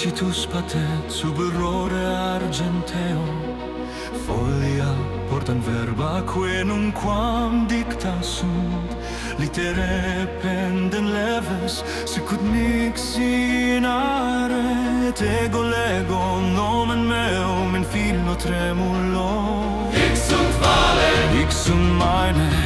Citus patet sub rore argenteo. Folia portan verba que nunquam dicta sunt. Litere penden leves sicut nixi in aret Ego lego nomen meum in filo tremulo Hic sunt vale, hic sunt meine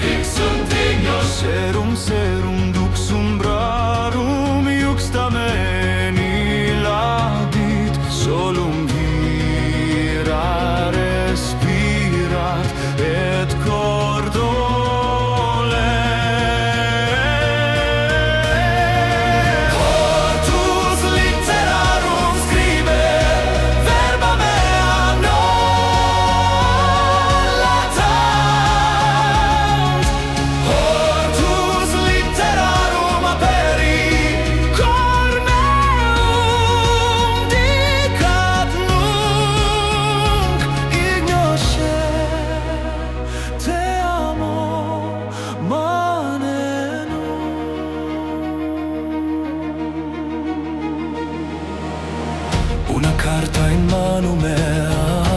carta in mano me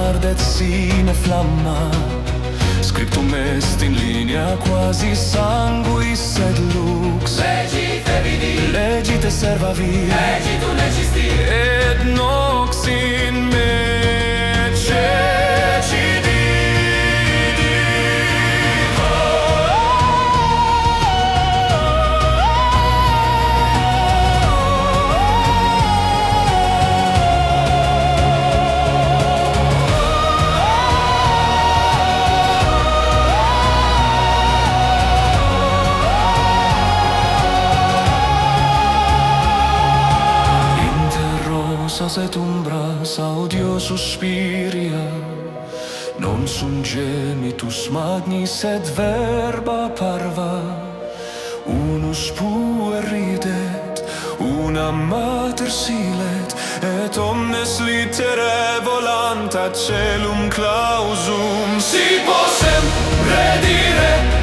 ardet sine flamma. Scriptum est in linea quasi sanguis sed lux. Legi fevidi Legi te servavi Legi tu legisti. Et nox in me. passas et umbras audio suspiria. Non sum gemitus magni sed verba parva. Unus puer ridet una mater silet et omnes litere volanta celum clausum. Si possem redire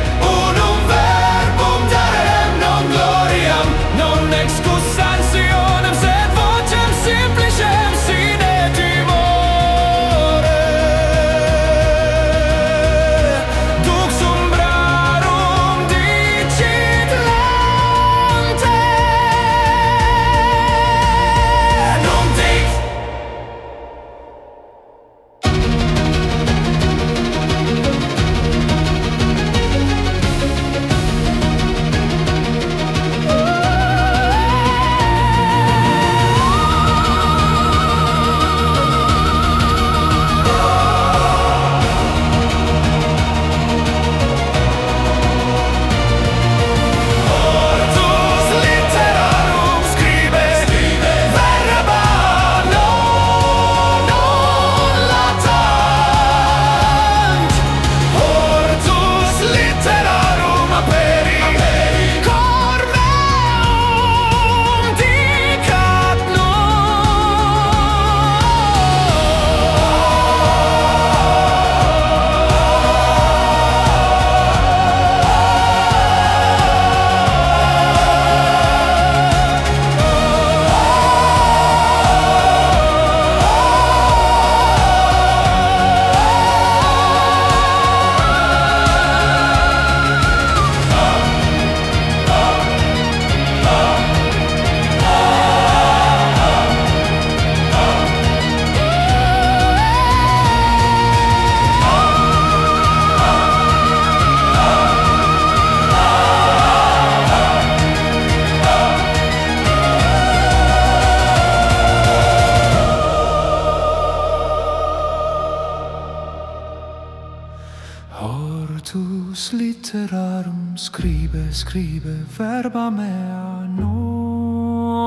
Opus literarum scribe, scribe verba mea non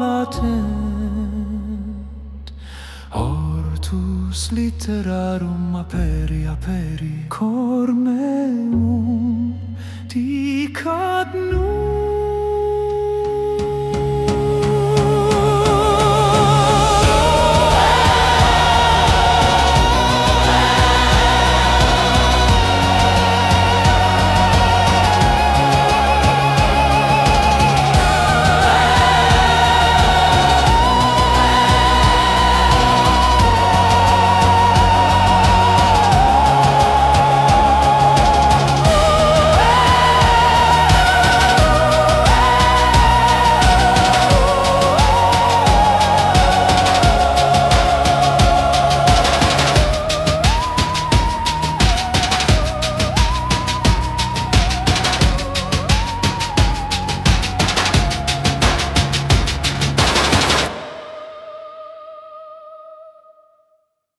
latent. Hortus literarum aperi, aperi cor meum dicat nunc.